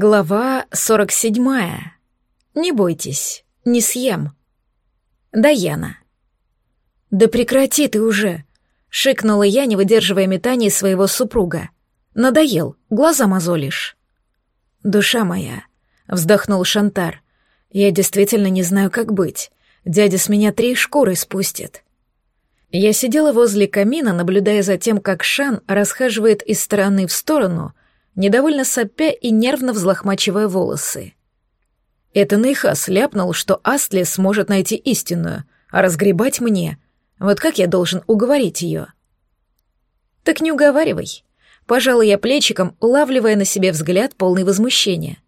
Глава 47. Не бойтесь, не съем. Даяна. «Да прекрати ты уже!» — шикнула я, не выдерживая метаний своего супруга. «Надоел, глаза мозолишь». «Душа моя», — вздохнул Шантар, — «я действительно не знаю, как быть. Дядя с меня три шкуры спустит». Я сидела возле камина, наблюдая за тем, как Шан расхаживает из стороны в сторону — недовольно сопя и нервно взлохмачивая волосы. Это Нейхас ляпнул, что Астли сможет найти истинную, а разгребать мне. Вот как я должен уговорить ее? Так не уговаривай. Пожалуй, я плечиком, улавливая на себе взгляд полный возмущения.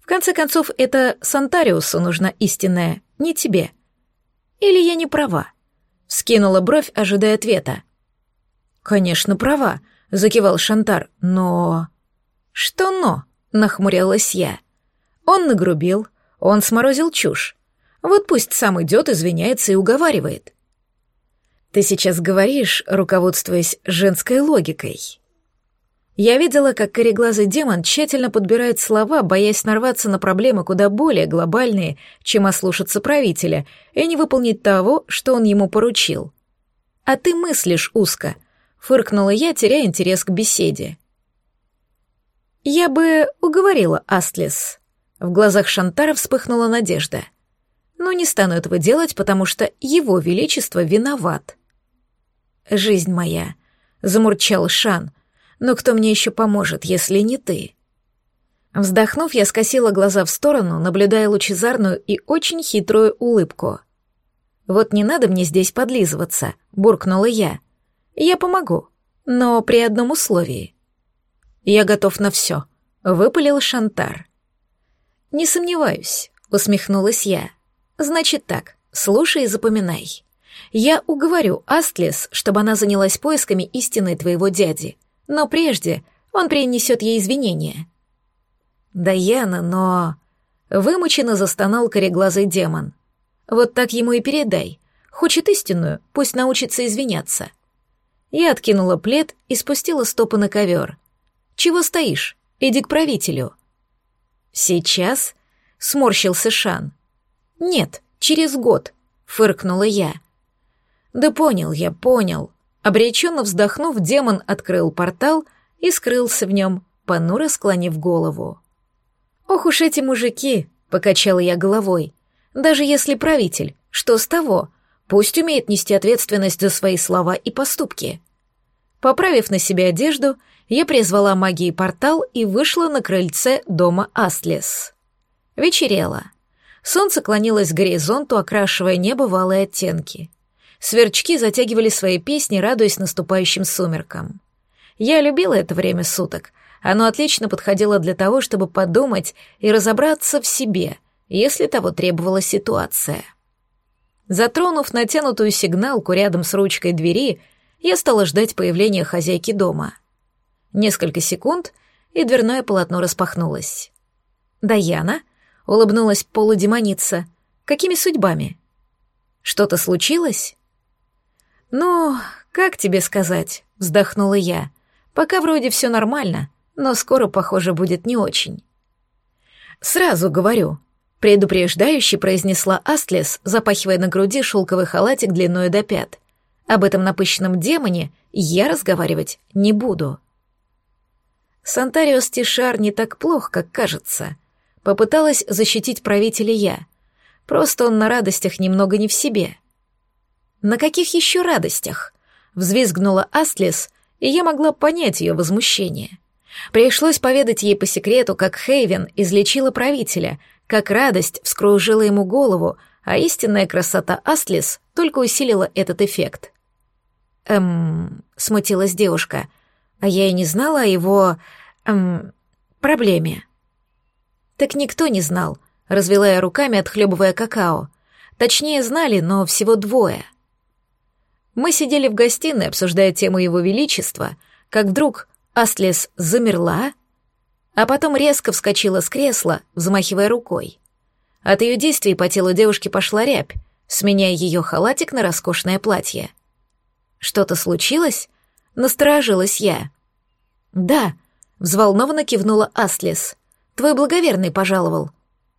В конце концов, это Сантариусу нужна истинная, не тебе. Или я не права? Скинула бровь, ожидая ответа. «Конечно, права», — закивал Шантар, — «но...» «Что «но»?» — нахмурялась я. Он нагрубил, он сморозил чушь. Вот пусть сам идет, извиняется и уговаривает. Ты сейчас говоришь, руководствуясь женской логикой. Я видела, как кореглазый демон тщательно подбирает слова, боясь нарваться на проблемы куда более глобальные, чем ослушаться правителя и не выполнить того, что он ему поручил. «А ты мыслишь узко», — фыркнула я, теряя интерес к беседе. «Я бы уговорила Астлис». В глазах Шантара вспыхнула надежда. «Но не стану этого делать, потому что его величество виноват». «Жизнь моя», — замурчал Шан, — «но кто мне еще поможет, если не ты?» Вздохнув, я скосила глаза в сторону, наблюдая лучезарную и очень хитрую улыбку. «Вот не надо мне здесь подлизываться», — буркнула я. «Я помогу, но при одном условии. «Я готов на все», — выпалил Шантар. «Не сомневаюсь», — усмехнулась я. «Значит так, слушай и запоминай. Я уговорю Астлес, чтобы она занялась поисками истины твоего дяди, но прежде он принесет ей извинения». «Даяна, но...» Вымученно застонал кореглазый демон. «Вот так ему и передай. Хочет истинную, пусть научится извиняться». Я откинула плед и спустила стопы на ковер. Чего стоишь? Иди к правителю». «Сейчас?» — сморщился Шан. «Нет, через год», — фыркнула я. «Да понял я, понял». Обреченно вздохнув, демон открыл портал и скрылся в нем, понуро склонив голову. «Ох уж эти мужики!» — покачала я головой. «Даже если правитель, что с того? Пусть умеет нести ответственность за свои слова и поступки». Поправив на себе одежду, я призвала магии портал и вышла на крыльце дома Астлес. Вечерело. Солнце клонилось к горизонту, окрашивая небо в алые оттенки. Сверчки затягивали свои песни, радуясь наступающим сумеркам. Я любила это время суток. Оно отлично подходило для того, чтобы подумать и разобраться в себе, если того требовала ситуация. Затронув натянутую сигналку рядом с ручкой двери, я стала ждать появления хозяйки дома. Несколько секунд, и дверное полотно распахнулось. «Даяна?» — улыбнулась полудемоница. «Какими судьбами?» «Что-то случилось?» «Ну, как тебе сказать?» — вздохнула я. «Пока вроде все нормально, но скоро, похоже, будет не очень». «Сразу говорю», — предупреждающе произнесла Астлес, запахивая на груди шелковый халатик длиной до пят. Об этом напыщенном демоне я разговаривать не буду. Сантариос Тишар не так плох, как кажется. Попыталась защитить правителя я. Просто он на радостях немного не в себе. На каких еще радостях? Взвизгнула Астлес, и я могла понять ее возмущение. Пришлось поведать ей по секрету, как Хейвен излечила правителя, как радость вскружила ему голову, а истинная красота Астлес только усилила этот эффект. «Эм...» — смутилась девушка. «А я и не знала о его... эм... проблеме». «Так никто не знал», — развела я руками, отхлебывая какао. Точнее, знали, но всего двое. Мы сидели в гостиной, обсуждая тему его величества, как вдруг Астлес замерла, а потом резко вскочила с кресла, взмахивая рукой. От ее действий по телу девушки пошла рябь, сменяя ее халатик на роскошное платье — что-то случилось? Насторожилась я. Да, взволнованно кивнула Аслис. Твой благоверный пожаловал.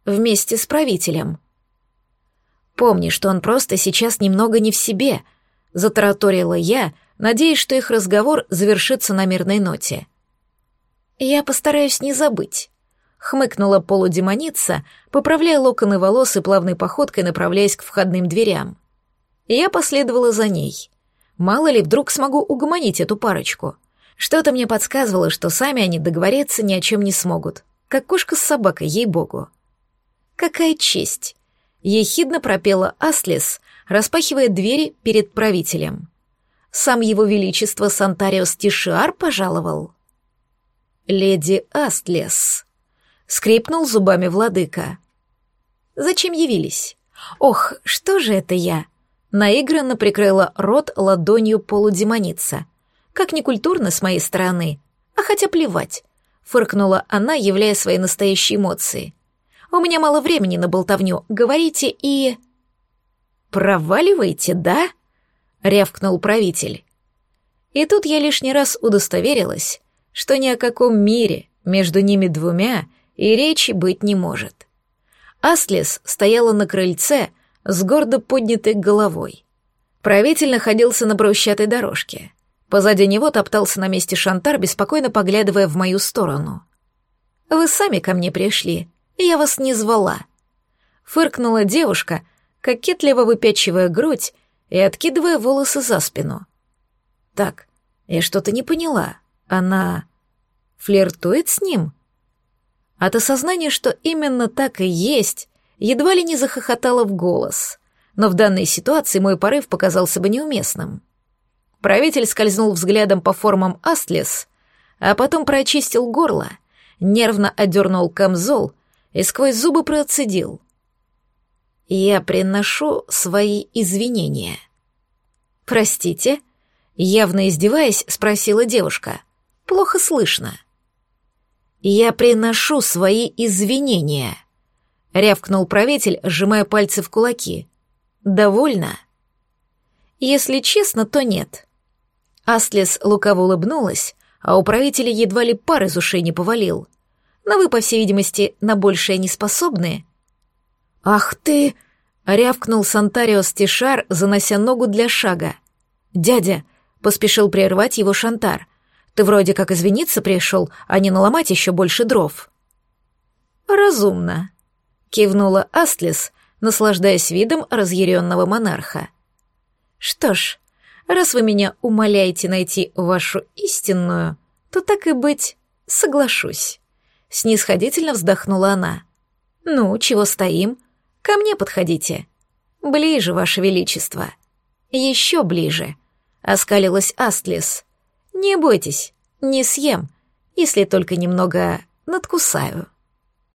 Вместе с правителем. Помни, что он просто сейчас немного не в себе, затараторила я, надеясь, что их разговор завершится на мирной ноте. Я постараюсь не забыть. Хмыкнула полудемоница, поправляя локоны волос и плавной походкой направляясь к входным дверям. Я последовала за ней. Мало ли, вдруг смогу угомонить эту парочку. Что-то мне подсказывало, что сами они договориться ни о чем не смогут. Как кошка с собакой, ей-богу. «Какая честь!» — ехидно пропела Аслис, распахивая двери перед правителем. «Сам его величество Сантариос Тишиар пожаловал?» «Леди Астлес», — скрипнул зубами владыка. «Зачем явились? Ох, что же это я?» Наигранно прикрыла рот ладонью полудемоница. Как некультурно с моей стороны. А хотя плевать. Фыркнула она, являя свои настоящие эмоции. У меня мало времени на болтовню. Говорите и... «Проваливаете, да?» — рявкнул правитель. И тут я лишний раз удостоверилась, что ни о каком мире между ними двумя и речи быть не может. Аслес стояла на крыльце с гордо поднятой головой. Правитель находился на брусчатой дорожке. Позади него топтался на месте Шантар, беспокойно поглядывая в мою сторону. «Вы сами ко мне пришли, я вас не звала». Фыркнула девушка, кокетливо выпячивая грудь и откидывая волосы за спину. «Так, я что-то не поняла. Она флиртует с ним? От осознания, что именно так и есть, едва ли не захохотала в голос, но в данной ситуации мой порыв показался бы неуместным. Правитель скользнул взглядом по формам Астлес, а потом прочистил горло, нервно одернул камзол и сквозь зубы процедил. «Я приношу свои извинения». «Простите?» Явно издеваясь, спросила девушка. «Плохо слышно». «Я приношу свои извинения», — рявкнул правитель, сжимая пальцы в кулаки. «Довольно?» «Если честно, то нет». Аслес лукаво улыбнулась, а у правителя едва ли пар из ушей не повалил. Но вы, по всей видимости, на большее не способны. «Ах ты!» — рявкнул Сантариос Тишар, занося ногу для шага. «Дядя!» — поспешил прервать его Шантар. «Ты вроде как извиниться пришел, а не наломать еще больше дров». «Разумно», — кивнула Астлис, наслаждаясь видом разъяренного монарха. «Что ж, раз вы меня умоляете найти вашу истинную, то так и быть, соглашусь». Снисходительно вздохнула она. «Ну, чего стоим? Ко мне подходите. Ближе, ваше величество. Еще ближе», — оскалилась Астлис. «Не бойтесь, не съем, если только немного надкусаю».